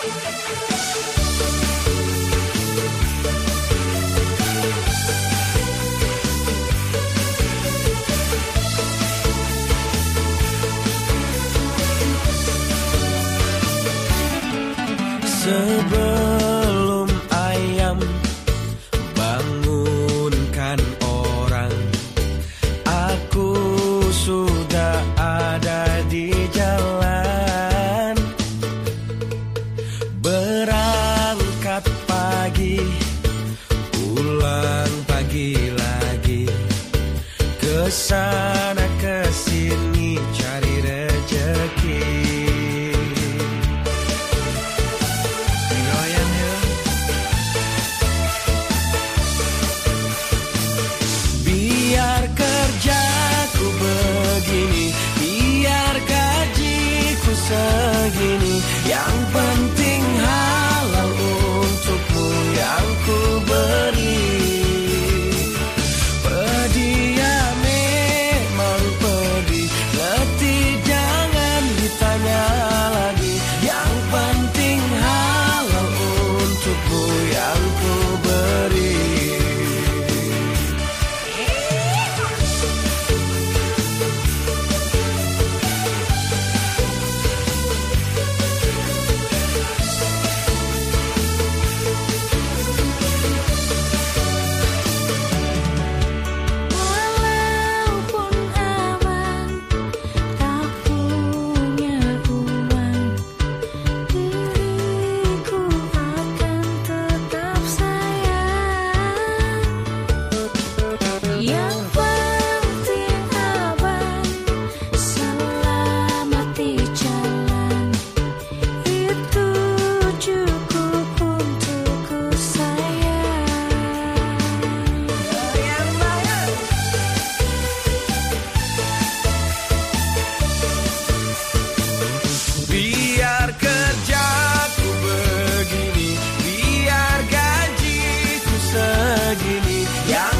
Sebelum Ke sana Yeah.